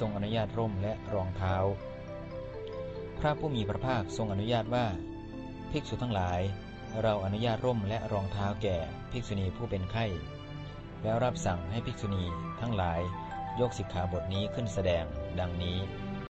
ทรงอนุญาตร่มและรองเท้า พระผู้มีพระภาคทรงอนุญาตว่า ภิกษุทั้งหลาย เราอนุญาตร่มและรองเท้าแก่ภิกษุณีผู้เป็นไข้ แล้วรับสั่งให้ภิกษุณีทั้งหลายยกสิกขาบทนี้ขึ้นแสดงดังนี้